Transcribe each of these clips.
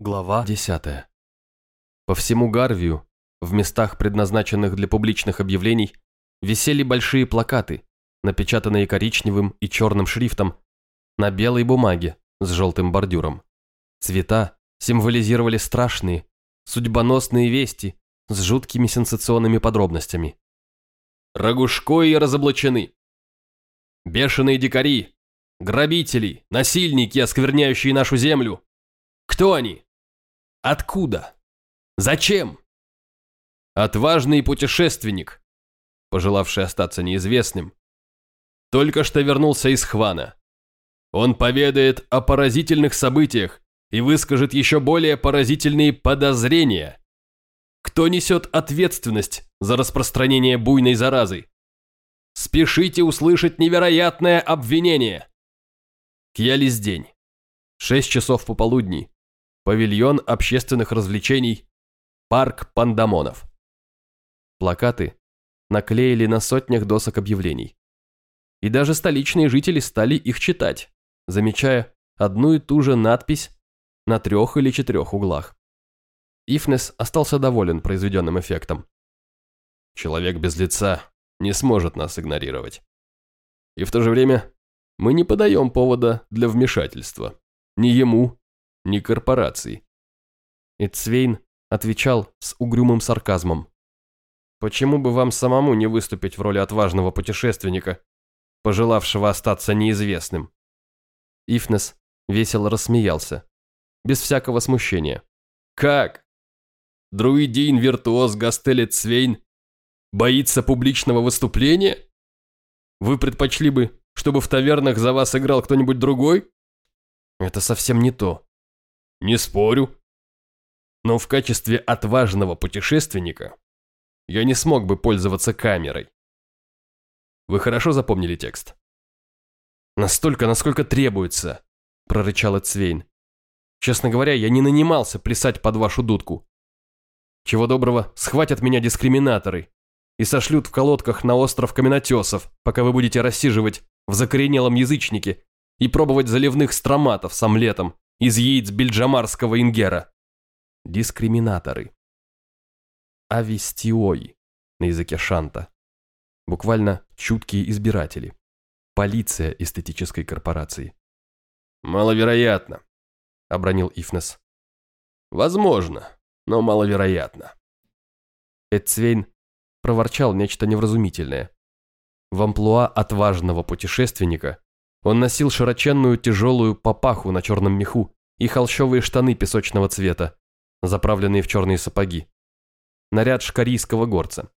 Глава 10. По всему Гарвию, в местах, предназначенных для публичных объявлений, висели большие плакаты, напечатанные коричневым и черным шрифтом на белой бумаге с желтым бордюром. Цвета символизировали страшные, судьбоносные вести с жуткими сенсационными подробностями. Рогушкои разоблачены. Бешеные дикари, грабители, насильники, оскверняющие нашу землю. Кто они? Откуда? Зачем? Отважный путешественник, пожелавший остаться неизвестным, только что вернулся из Хвана. Он поведает о поразительных событиях и выскажет еще более поразительные подозрения. Кто несет ответственность за распространение буйной заразы? Спешите услышать невероятное обвинение. Кьялис день. Шесть часов пополудни. Павильон общественных развлечений. Парк Пандамонов. Плакаты наклеили на сотнях досок объявлений. И даже столичные жители стали их читать, замечая одну и ту же надпись на трех или четырех углах. Ифнес остался доволен произведенным эффектом. Человек без лица не сможет нас игнорировать. И в то же время мы не подаем повода для вмешательства. Ни ему, ни корпораций. Эцвейн отвечал с угрюмым сарказмом. «Почему бы вам самому не выступить в роли отважного путешественника, пожелавшего остаться неизвестным?» Ифнес весело рассмеялся, без всякого смущения. «Как? Друидин-виртуоз Гастелет Цвейн боится публичного выступления? Вы предпочли бы, чтобы в тавернах за вас играл кто-нибудь другой?» «Это совсем не то», не спорю. Но в качестве отважного путешественника я не смог бы пользоваться камерой. Вы хорошо запомнили текст? Настолько, насколько требуется, прорычал Эцвейн. Честно говоря, я не нанимался плясать под вашу дудку. Чего доброго, схватят меня дискриминаторы и сошлют в колодках на остров каменотесов, пока вы будете рассиживать в закоренелом язычнике и пробовать заливных строматов с омлетом из яиц бельджамарского ингера. Дискриминаторы. Авистиой на языке шанта. Буквально чуткие избиратели. Полиция эстетической корпорации. «Маловероятно», — обронил Ифнес. «Возможно, но маловероятно». Эдцвейн проворчал нечто невразумительное. В амплуа отважного путешественника он носил широченную тяжелую папаху на черном меху и холщовые штаны песочного цвета, заправленные в черные сапоги. Наряд шкарийского горца.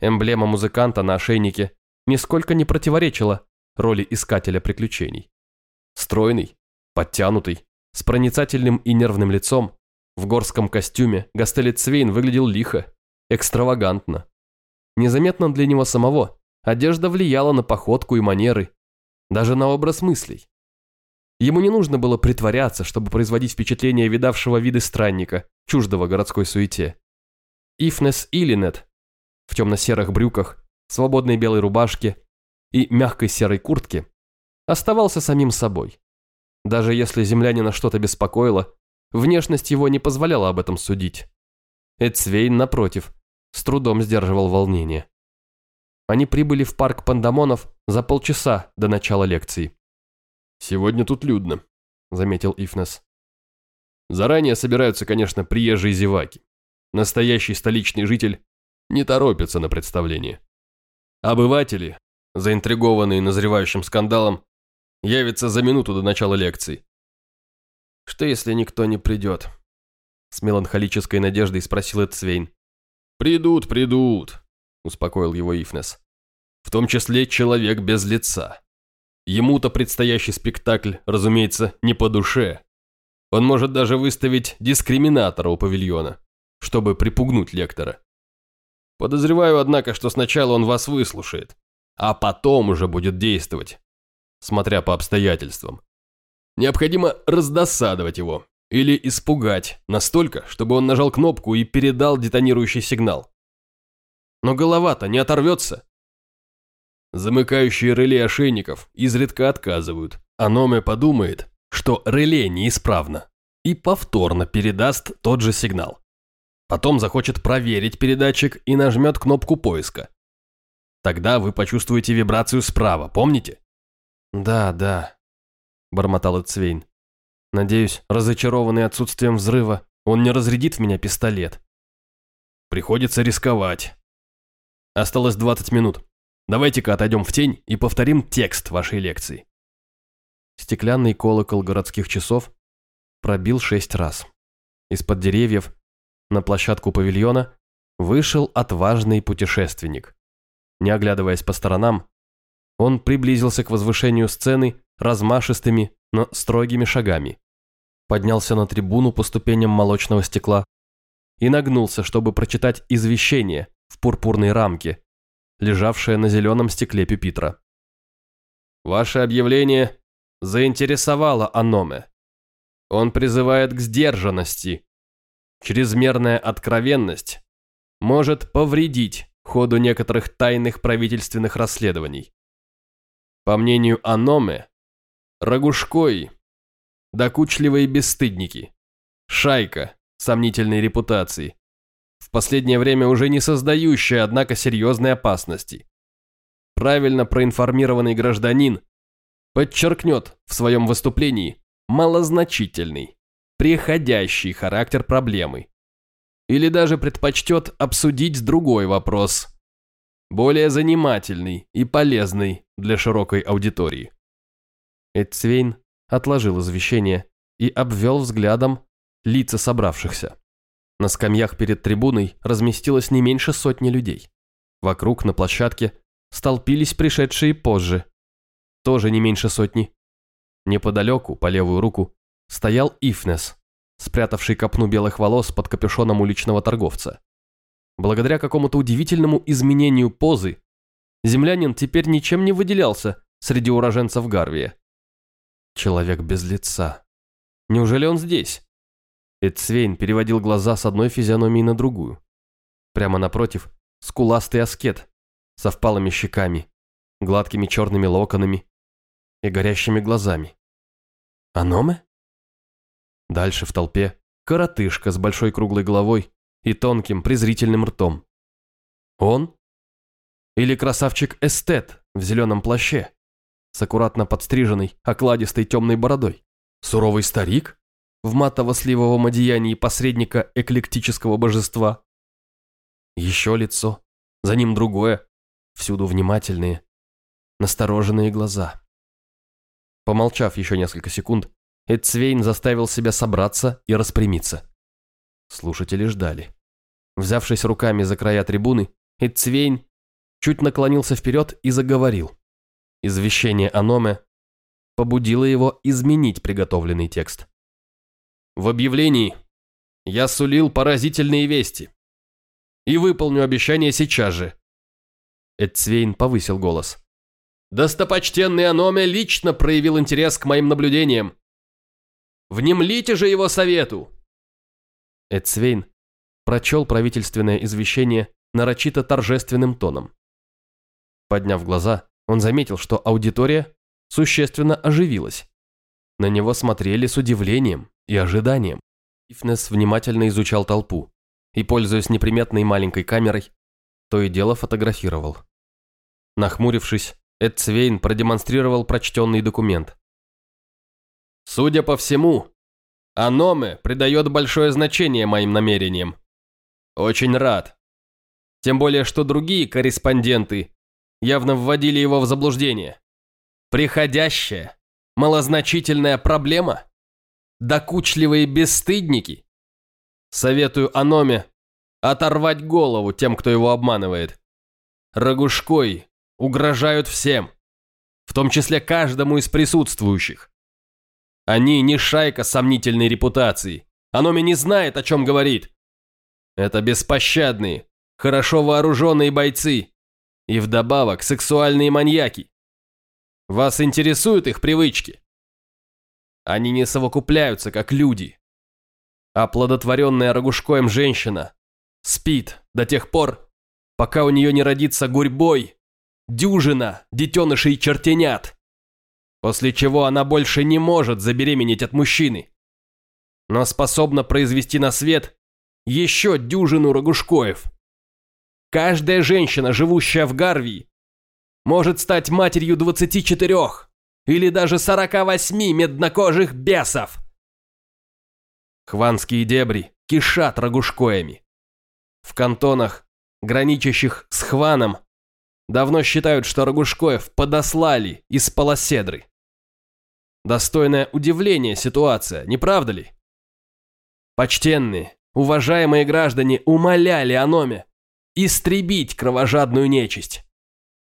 Эмблема музыканта на ошейнике нисколько не противоречила роли искателя приключений. Стройный, подтянутый, с проницательным и нервным лицом, в горском костюме Гастелит выглядел лихо, экстравагантно. Незаметно для него самого одежда влияла на походку и манеры, даже на образ мыслей. Ему не нужно было притворяться, чтобы производить впечатление видавшего виды странника, чуждого городской суете. Ифнес Илинет в темно-серых брюках, свободной белой рубашке и мягкой серой куртке оставался самим собой. Даже если землянина что-то беспокоило, внешность его не позволяла об этом судить. Эдсвейн, напротив, с трудом сдерживал волнение. Они прибыли в парк Пандамонов за полчаса до начала лекции. «Сегодня тут людно», — заметил Ифнес. «Заранее собираются, конечно, приезжие зеваки. Настоящий столичный житель не торопится на представление. Обыватели, заинтригованные назревающим скандалом, явятся за минуту до начала лекции. «Что, если никто не придет?» С меланхолической надеждой спросил Эдсвейн. «Придут, придут», успокоил его Ифнес. В том числе человек без лица. Ему-то предстоящий спектакль, разумеется, не по душе. Он может даже выставить дискриминатора у павильона, чтобы припугнуть лектора. Подозреваю, однако, что сначала он вас выслушает, а потом уже будет действовать, смотря по обстоятельствам. Необходимо раздосадовать его или испугать настолько, чтобы он нажал кнопку и передал детонирующий сигнал. Но голова-то не оторвется. Замыкающие реле ошейников изредка отказывают, а Номе подумает, что реле неисправно. и повторно передаст тот же сигнал. Потом захочет проверить передатчик и нажмет кнопку поиска. Тогда вы почувствуете вибрацию справа, помните? Да, да, бормотал Эцвейн. Надеюсь, разочарованный отсутствием взрыва, он не разрядит в меня пистолет. Приходится рисковать. Осталось 20 минут. Давайте-ка отойдем в тень и повторим текст вашей лекции. Стеклянный колокол городских часов пробил шесть раз. Из-под деревьев на площадку павильона вышел отважный путешественник. Не оглядываясь по сторонам, он приблизился к возвышению сцены размашистыми, но строгими шагами. Поднялся на трибуну по ступеням молочного стекла и нагнулся, чтобы прочитать извещение в пурпурной рамке, лежавшее на зеленом стекле пюпитра. «Ваше объявление заинтересовало Аноме. Он призывает к сдержанности. Чрезмерная откровенность может повредить ходу некоторых тайных правительственных расследований. По мнению Аноме, Рогушкой, докучливые бесстыдники, шайка сомнительной репутации, в последнее время уже не создающая, однако, серьезной опасности. Правильно проинформированный гражданин подчеркнет в своем выступлении малозначительный, приходящий характер проблемы. Или даже предпочтет обсудить другой вопрос, более занимательный и полезный для широкой аудитории. Эдцвейн отложил извещение и обвел взглядом лица собравшихся. На скамьях перед трибуной разместилось не меньше сотни людей. Вокруг, на площадке, столпились пришедшие позже. Тоже не меньше сотни. Неподалеку, по левую руку, стоял Ифнес, спрятавший копну белых волос под капюшоном уличного торговца. Благодаря какому-то удивительному изменению позы, землянин теперь ничем не выделялся среди уроженцев Гарвия. Человек без лица. Неужели он здесь? Эдсвейн переводил глаза с одной физиономии на другую. Прямо напротив – скуластый аскет со впалыми щеками, гладкими черными локонами и горящими глазами. Аноме? Дальше в толпе коротышка с большой круглой головой и тонким презрительным ртом. Он? Или красавчик-эстет в зеленом плаще с аккуратно подстриженной, окладистой темной бородой? Суровый старик в матово-сливовом одеянии посредника эклектического божества? Еще лицо, за ним другое, всюду внимательные, настороженные глаза. Помолчав еще несколько секунд, Эдцвейн заставил себя собраться и распрямиться. Слушатели ждали. Взявшись руками за края трибуны, Эдцвейн чуть наклонился вперед и заговорил. Извещение о Номе побудило его изменить приготовленный текст. В объявлении я сулил поразительные вести. И выполню обещание сейчас же. Эдцвейн повысил голос. Достопочтенный Аноме лично проявил интерес к моим наблюдениям. Внемлите же его совету!» Эдсвейн прочел правительственное извещение нарочито торжественным тоном. Подняв глаза, он заметил, что аудитория существенно оживилась. На него смотрели с удивлением и ожиданием. Ифнес внимательно изучал толпу и, пользуясь неприметной маленькой камерой, то и дело фотографировал. Нахмурившись, Эдцвейн продемонстрировал прочтенный документ. Судя по всему, Аноме придает большое значение моим намерениям. Очень рад. Тем более, что другие корреспонденты явно вводили его в заблуждение. Приходящая, малозначительная проблема? Докучливые бесстыдники? Советую Аноме оторвать голову тем, кто его обманывает. Рогушкой угрожают всем, в том числе каждому из присутствующих. Они не шайка сомнительной репутации. Аноми не знает, о чем говорит. Это беспощадные, хорошо вооруженные бойцы. И вдобавок сексуальные маньяки. Вас интересуют их привычки? Они не совокупляются, как люди. Оплодотворенная рогушкоем женщина спит до тех пор, пока у нее не родится гурьбой, дюжина детенышей чертенят после чего она больше не может забеременеть от мужчины. но способна произвести на свет еще дюжину рогушкоев. Каждая женщина, живущая в Гарвии, может стать матерью 24 или даже 48 меднокожих бесов. Хванские дебри кишат рогушкоями. В кантонах, граничащих с Хваном, давно считают, что Рогушкоев подослали из Полоседры. Достойное удивление ситуация, не правда ли? Почтенные, уважаемые граждане умоляли Аноме истребить кровожадную нечисть.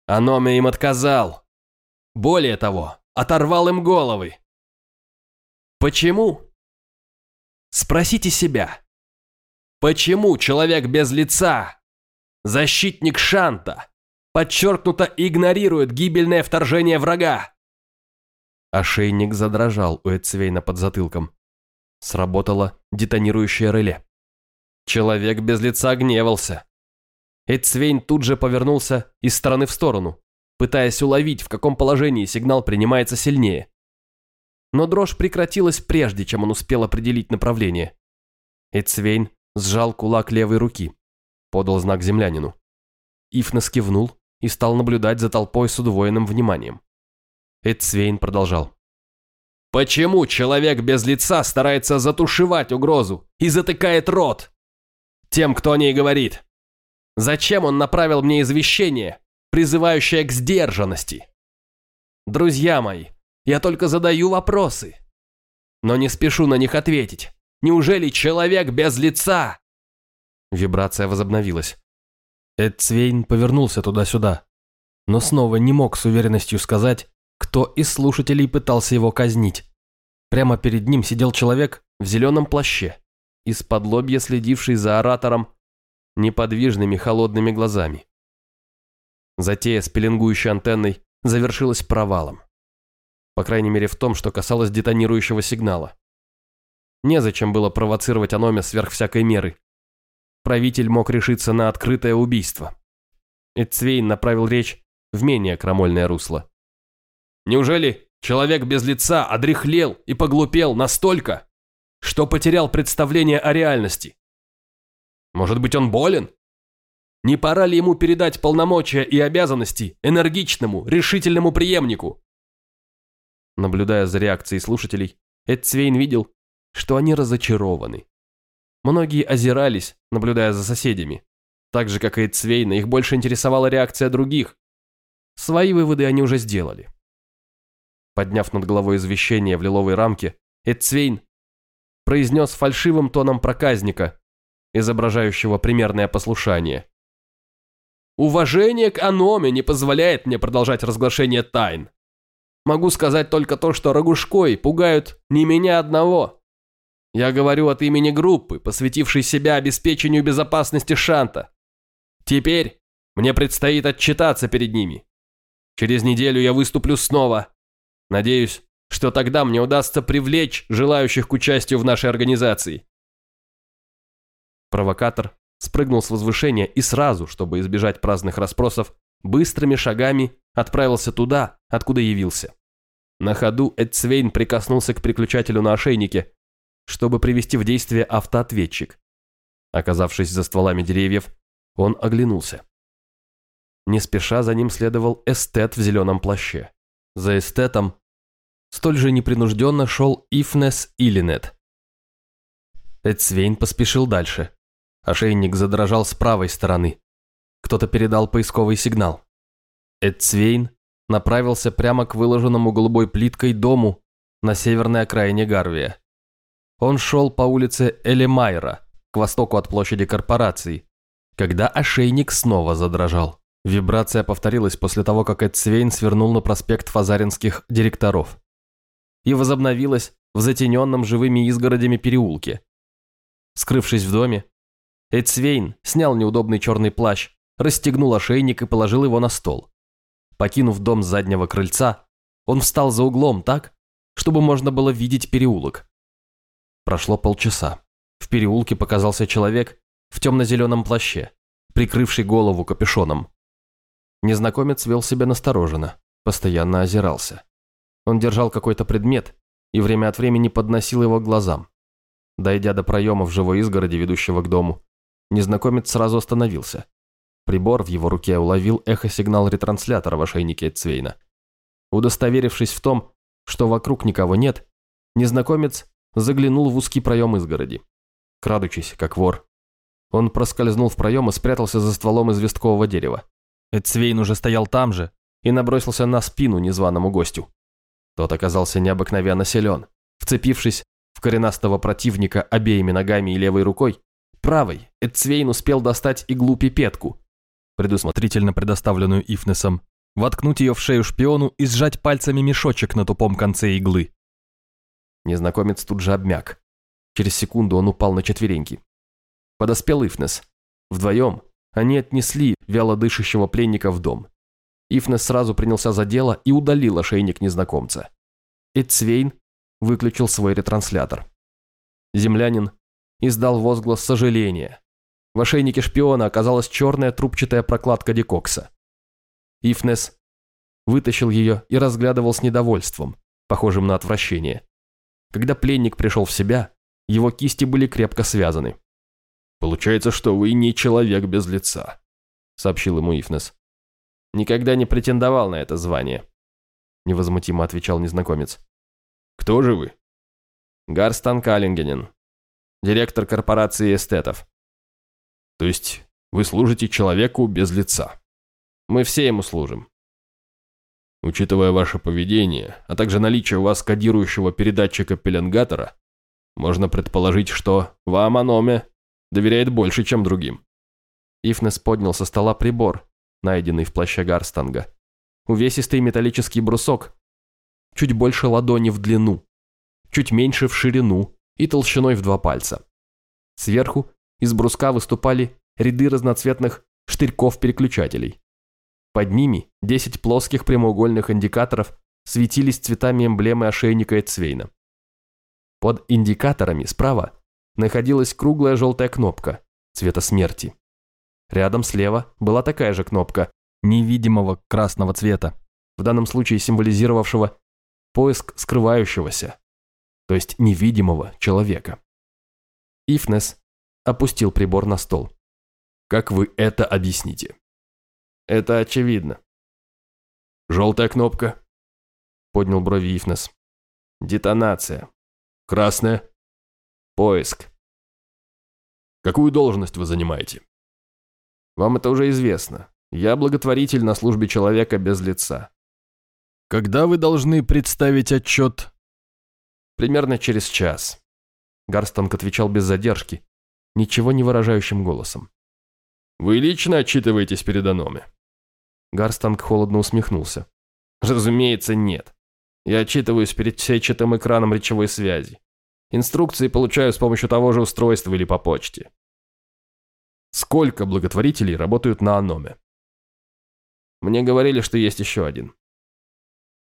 Аноме им отказал. Более того, оторвал им головы. Почему? Спросите себя. Почему человек без лица, защитник Шанта, подчеркнуто игнорирует гибельное вторжение врага? Ошейник задрожал у Эцвейна под затылком. Сработало детонирующее реле. Человек без лица гневался. Эцвейн тут же повернулся из стороны в сторону, пытаясь уловить, в каком положении сигнал принимается сильнее. Но дрожь прекратилась прежде, чем он успел определить направление. Эцвейн сжал кулак левой руки, подал знак землянину. Ифнес кивнул и стал наблюдать за толпой с удвоенным вниманием. Эцвейн продолжал. «Почему человек без лица старается затушевать угрозу и затыкает рот? Тем, кто о ней говорит. Зачем он направил мне извещение, призывающее к сдержанности? Друзья мои, я только задаю вопросы, но не спешу на них ответить. Неужели человек без лица?» Вибрация возобновилась. Эдцвейн повернулся туда-сюда, но снова не мог с уверенностью сказать, кто из слушателей пытался его казнить. Прямо перед ним сидел человек в зеленом плаще, из-под лобья следивший за оратором неподвижными холодными глазами. Затея с пеленгующей антенной завершилась провалом. По крайней мере в том, что касалось детонирующего сигнала. Незачем было провоцировать Аноме сверх всякой меры. Правитель мог решиться на открытое убийство. Эцвейн направил речь в менее крамольное русло. Неужели человек без лица одряхлел и поглупел настолько, что потерял представление о реальности? Может быть, он болен? Не пора ли ему передать полномочия и обязанности энергичному, решительному преемнику? Наблюдая за реакцией слушателей, Эдцвейн видел, что они разочарованы. Многие озирались, наблюдая за соседями. Так же, как и Эдцвейна, их больше интересовала реакция других. Свои выводы они уже сделали. Подняв над головой извещение в лиловой рамке, Эдцвейн произнес фальшивым тоном проказника, изображающего примерное послушание. «Уважение к Аноме не позволяет мне продолжать разглашение тайн. Могу сказать только то, что Рогушкой пугают не меня одного. Я говорю от имени группы, посвятившей себя обеспечению безопасности Шанта. Теперь мне предстоит отчитаться перед ними. Через неделю я выступлю снова, Надеюсь, что тогда мне удастся привлечь желающих к участию в нашей организации. Провокатор спрыгнул с возвышения и сразу, чтобы избежать праздных расспросов, быстрыми шагами отправился туда, откуда явился. На ходу Эдцвейн прикоснулся к переключателю на ошейнике, чтобы привести в действие автоответчик. Оказавшись за стволами деревьев, он оглянулся. Не спеша за ним следовал эстет в зеленом плаще. За эстетом Столь же непринужденно шел Ифнес Илинет. Эдсвейн поспешил дальше. Ошейник задрожал с правой стороны. Кто-то передал поисковый сигнал. Эдсвейн направился прямо к выложенному голубой плиткой дому на северной окраине Гарвия. Он шел по улице Элемайра, к востоку от площади корпорации, когда ошейник снова задрожал. Вибрация повторилась после того, как Эдсвейн свернул на проспект Фазаринских директоров и возобновилась в затененном живыми изгородями переулке. Скрывшись в доме, Эдсвейн снял неудобный черный плащ, расстегнул ошейник и положил его на стол. Покинув дом с заднего крыльца, он встал за углом так, чтобы можно было видеть переулок. Прошло полчаса. В переулке показался человек в темно-зеленом плаще, прикрывший голову капюшоном. Незнакомец вел себя настороженно, постоянно озирался. Он держал какой-то предмет и время от времени подносил его к глазам. Дойдя до проема в живой изгороди, ведущего к дому, незнакомец сразу остановился. Прибор в его руке уловил эхосигнал ретранслятора в ошейнике Эцвейна. Удостоверившись в том, что вокруг никого нет, незнакомец заглянул в узкий проем изгороди. Крадучись, как вор, он проскользнул в проем и спрятался за стволом известкового дерева. Эцвейн уже стоял там же и набросился на спину незваному гостю. Тот оказался необыкновенно силен. Вцепившись в коренастого противника обеими ногами и левой рукой, правой Эцвейн успел достать иглу-пипетку, предусмотрительно предоставленную Ифнесом, воткнуть ее в шею шпиону и сжать пальцами мешочек на тупом конце иглы. Незнакомец тут же обмяк. Через секунду он упал на четвереньки. Подоспел Ифнес. Вдвоем они отнесли вяло дышащего пленника в дом. Ифнес сразу принялся за дело и удалил ошейник незнакомца. Эцвейн выключил свой ретранслятор. Землянин издал возглас сожаления. В ошейнике шпиона оказалась черная трубчатая прокладка Декокса. Ифнес вытащил ее и разглядывал с недовольством, похожим на отвращение. Когда пленник пришел в себя, его кисти были крепко связаны. «Получается, что вы не человек без лица», — сообщил ему Ифнес. «Никогда не претендовал на это звание», — невозмутимо отвечал незнакомец. «Кто же вы?» «Гарстан Каллингенен, директор корпорации эстетов». «То есть вы служите человеку без лица?» «Мы все ему служим». Учитывая ваше поведение, а также наличие у вас кодирующего передатчика пеленгатора, можно предположить, что вам Аноме доверяет больше, чем другим. Ифнес поднял со стола прибор, найденный в плаще Гарстанга. Увесистый металлический брусок, чуть больше ладони в длину, чуть меньше в ширину и толщиной в два пальца. Сверху из бруска выступали ряды разноцветных штырьков-переключателей. Под ними 10 плоских прямоугольных индикаторов светились цветами эмблемы ошейника Эцвейна. Под индикаторами справа находилась круглая желтая кнопка цвета смерти. Рядом слева была такая же кнопка невидимого красного цвета, в данном случае символизировавшего поиск скрывающегося, то есть невидимого человека. Ифнес опустил прибор на стол. Как вы это объясните? Это очевидно. Желтая кнопка. Поднял брови Ифнес. Детонация. Красная. Поиск. Какую должность вы занимаете? Вам это уже известно. Я благотворитель на службе человека без лица. Когда вы должны представить отчет? Примерно через час. Гарстонг отвечал без задержки, ничего не выражающим голосом. Вы лично отчитываетесь перед Аноме? Гарстанг холодно усмехнулся. Разумеется, нет. Я отчитываюсь перед сетчатым экраном речевой связи. Инструкции получаю с помощью того же устройства или по почте. Сколько благотворителей работают на Аноме? Мне говорили, что есть еще один.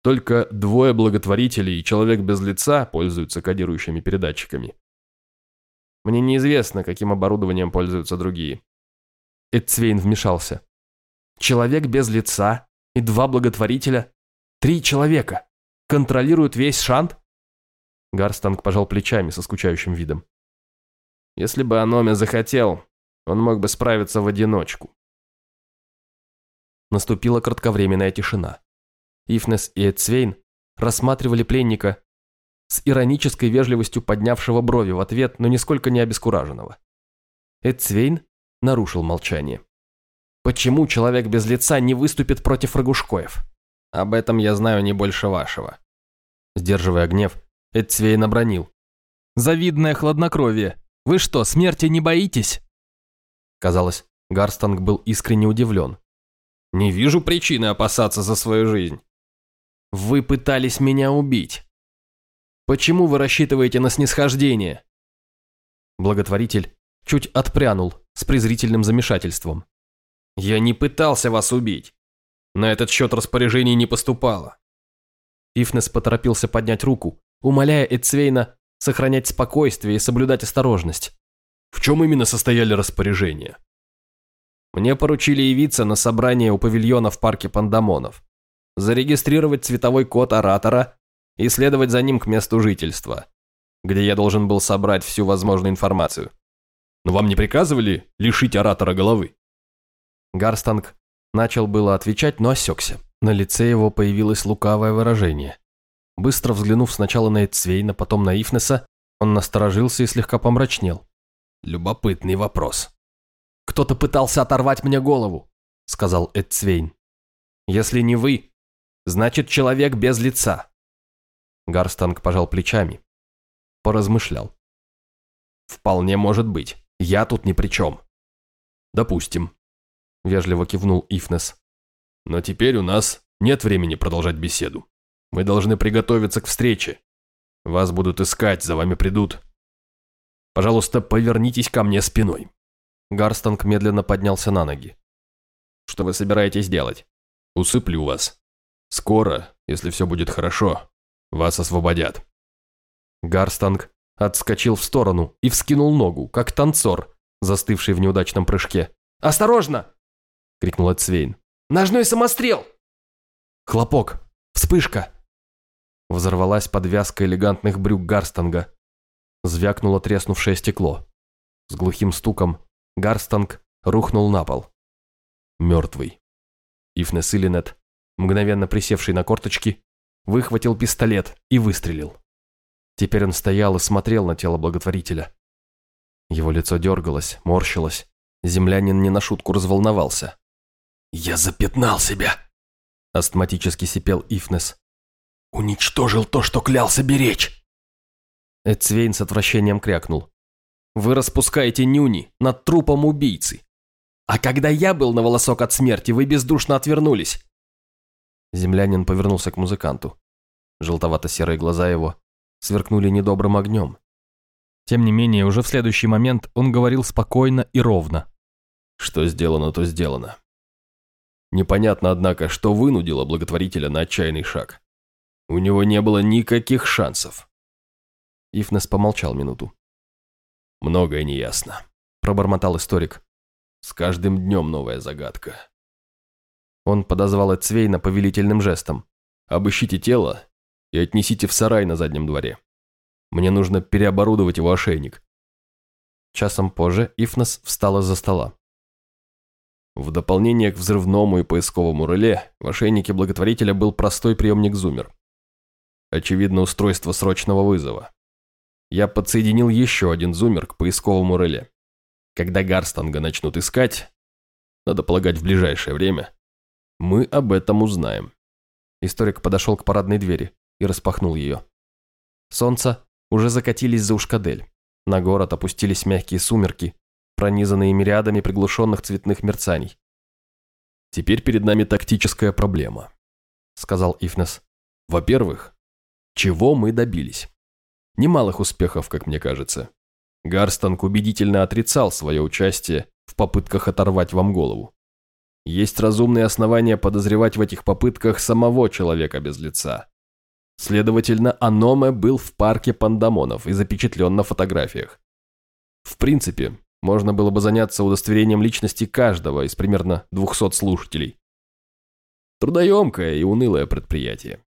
Только двое благотворителей и человек без лица пользуются кодирующими передатчиками. Мне неизвестно, каким оборудованием пользуются другие. Эдцвейн вмешался. Человек без лица и два благотворителя. Три человека. Контролируют весь шант? Гарстанг пожал плечами со скучающим видом. Если бы Аноме захотел, он мог бы справиться в одиночку. Наступила кратковременная тишина. Ифнес и Эцвейн рассматривали пленника с иронической вежливостью поднявшего брови в ответ, но нисколько не обескураженного. Эцвейн нарушил молчание. «Почему человек без лица не выступит против Рогушкоев? Об этом я знаю не больше вашего». Сдерживая гнев, Эцвейн обронил. «Завидное хладнокровие. Вы что, смерти не боитесь?» Казалось, Гарстанг был искренне удивлен. «Не вижу причины опасаться за свою жизнь». «Вы пытались меня убить. Почему вы рассчитываете на снисхождение?» Благотворитель чуть отпрянул с презрительным замешательством. «Я не пытался вас убить. На этот счет распоряжений не поступало». Ифнес поторопился поднять руку, умоляя Эцвейна сохранять спокойствие и соблюдать осторожность. В чем именно состояли распоряжения? Мне поручили явиться на собрание у павильона в парке Пандамонов, зарегистрировать цветовой код оратора и следовать за ним к месту жительства. где я должен был собрать всю возможную информацию. Но вам не приказывали лишить оратора головы? Гарстанг начал было отвечать, но осекся. На лице его появилось лукавое выражение. Быстро взглянув сначала на Эдцвейна, потом на Ифнеса, он насторожился и слегка помрачнел. Любопытный вопрос. «Кто-то пытался оторвать мне голову», — сказал Эдцвейн. «Если не вы, значит, человек без лица». Гарстанг пожал плечами. Поразмышлял. «Вполне может быть. Я тут ни при чем». «Допустим», — вежливо кивнул Ифнес. «Но теперь у нас нет времени продолжать беседу. Мы должны приготовиться к встрече. Вас будут искать, за вами придут. Пожалуйста, повернитесь ко мне спиной». Гарстанг медленно поднялся на ноги. «Что вы собираетесь делать?» «Усыплю вас. Скоро, если все будет хорошо, вас освободят». Гарстанг отскочил в сторону и вскинул ногу, как танцор, застывший в неудачном прыжке. «Осторожно!» — крикнул Эцвейн. «Ножной самострел!» Хлопок. Вспышка. Взорвалась подвязка элегантных брюк Гарстанга. Звякнуло треснувшее стекло. С глухим стуком Гарстанг рухнул на пол. Мертвый. Ифнес Иллинет, мгновенно присевший на корточки, выхватил пистолет и выстрелил. Теперь он стоял и смотрел на тело благотворителя. Его лицо дергалось, морщилось. Землянин не на шутку разволновался. «Я запятнал себя!» Астматически сипел Ифнес. «Уничтожил то, что клялся беречь!» Эцвейн с отвращением крякнул. «Вы распускаете нюни над трупом убийцы. А когда я был на волосок от смерти, вы бездушно отвернулись!» Землянин повернулся к музыканту. Желтовато-серые глаза его сверкнули недобрым огнем. Тем не менее, уже в следующий момент он говорил спокойно и ровно. «Что сделано, то сделано. Непонятно, однако, что вынудило благотворителя на отчаянный шаг. У него не было никаких шансов. Ифнес помолчал минуту. «Многое неясно», – пробормотал историк. «С каждым днем новая загадка». Он подозвал Эцвейна повелительным жестом. «Обыщите тело и отнесите в сарай на заднем дворе. Мне нужно переоборудовать его ошейник». Часом позже Ифнес встал из-за стола. В дополнение к взрывному и поисковому реле в ошейнике благотворителя был простой приемник зумер. Очевидно, устройство срочного вызова. Я подсоединил еще один зумер к поисковому реле. Когда Гарстанга начнут искать, надо полагать в ближайшее время, мы об этом узнаем. Историк подошел к парадной двери и распахнул ее. Солнце уже закатились за Ушкадель. На город опустились мягкие сумерки, пронизанные мириадами приглушенных цветных мерцаний. «Теперь перед нами тактическая проблема», — сказал Ифнес. «Во-первых, чего мы добились? Немалых успехов, как мне кажется. Гарстанг убедительно отрицал свое участие в попытках оторвать вам голову. Есть разумные основания подозревать в этих попытках самого человека без лица. Следовательно, Аноме был в парке пандамонов и запечатлен на фотографиях. В принципе, можно было бы заняться удостоверением личности каждого из примерно 200 слушателей. Трудоемкое и унылое предприятие.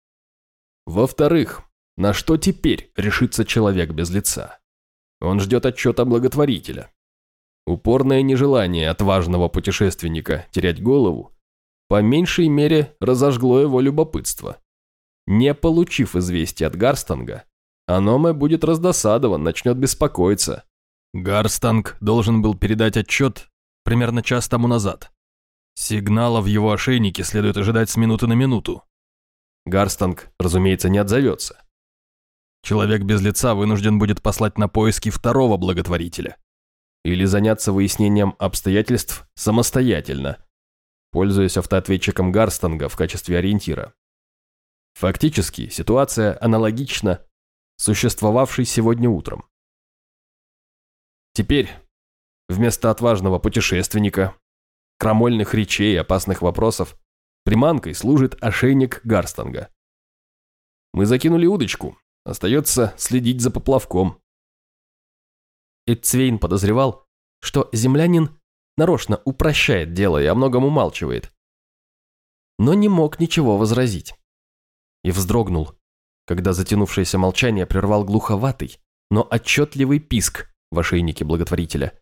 Во-вторых, на что теперь решится человек без лица? Он ждет отчета благотворителя. Упорное нежелание отважного путешественника терять голову по меньшей мере разожгло его любопытство. Не получив известия от Гарстанга, Аноме будет раздосадован, начнет беспокоиться, Гарстанг должен был передать отчет примерно час тому назад. Сигнала в его ошейнике следует ожидать с минуты на минуту. Гарстанг, разумеется, не отзовется. Человек без лица вынужден будет послать на поиски второго благотворителя. Или заняться выяснением обстоятельств самостоятельно, пользуясь автоответчиком Гарстанга в качестве ориентира. Фактически, ситуация аналогична существовавшей сегодня утром. Теперь, вместо отважного путешественника, крамольных речей и опасных вопросов, приманкой служит ошейник Гарстанга. Мы закинули удочку, остается следить за поплавком. Эдцвейн подозревал, что землянин нарочно упрощает дело и о многом умалчивает. Но не мог ничего возразить. И вздрогнул, когда затянувшееся молчание прервал глуховатый, но отчетливый писк в ошейнике благотворителя,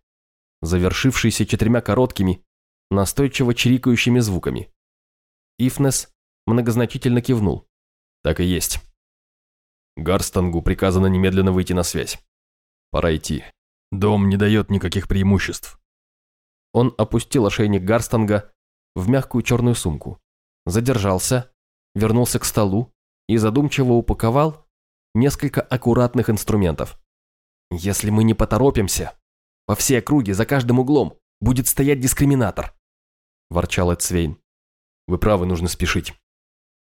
завершившийся четырьмя короткими, настойчиво чирикающими звуками. Ифнес многозначительно кивнул. Так и есть. Гарстангу приказано немедленно выйти на связь. Пора идти. Дом не дает никаких преимуществ. Он опустил ошейник Гарстанга в мягкую черную сумку, задержался, вернулся к столу и задумчиво упаковал несколько аккуратных инструментов. «Если мы не поторопимся, по всей округе за каждым углом будет стоять дискриминатор», – ворчал Эдсвейн. «Вы правы, нужно спешить.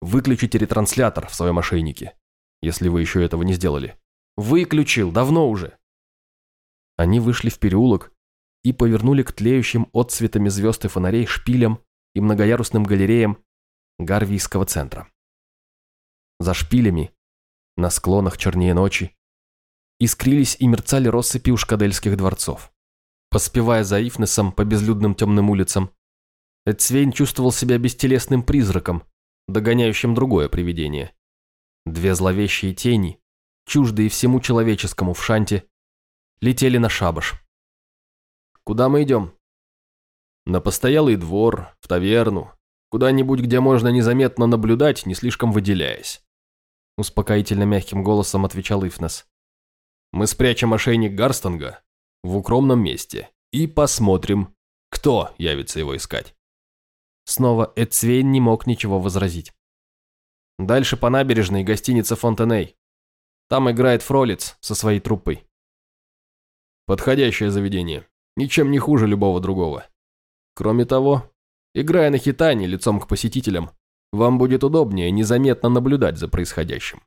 Выключите ретранслятор в своем ошейнике, если вы еще этого не сделали». «Выключил, давно уже». Они вышли в переулок и повернули к тлеющим отцветами звезд и фонарей шпилям и многоярусным галереям Гарвийского центра. За шпилями, на склонах чернее ночи, искрились и мерцали россыпи ушкадельских дворцов. Поспевая за Ифнесом по безлюдным темным улицам, Эцвейн чувствовал себя бестелесным призраком, догоняющим другое привидение. Две зловещие тени, чуждые всему человеческому в шанте, летели на шабаш. «Куда мы идем?» «На постоялый двор, в таверну, куда-нибудь, где можно незаметно наблюдать, не слишком выделяясь», успокоительно мягким голосом отвечал Ифнес. «Мы спрячем ошейник Гарстанга в укромном месте и посмотрим, кто явится его искать». Снова Эцвейн не мог ничего возразить. Дальше по набережной гостиница Фонтеней. Там играет Фролиц со своей труппой. Подходящее заведение. Ничем не хуже любого другого. Кроме того, играя на хитане лицом к посетителям, вам будет удобнее незаметно наблюдать за происходящим.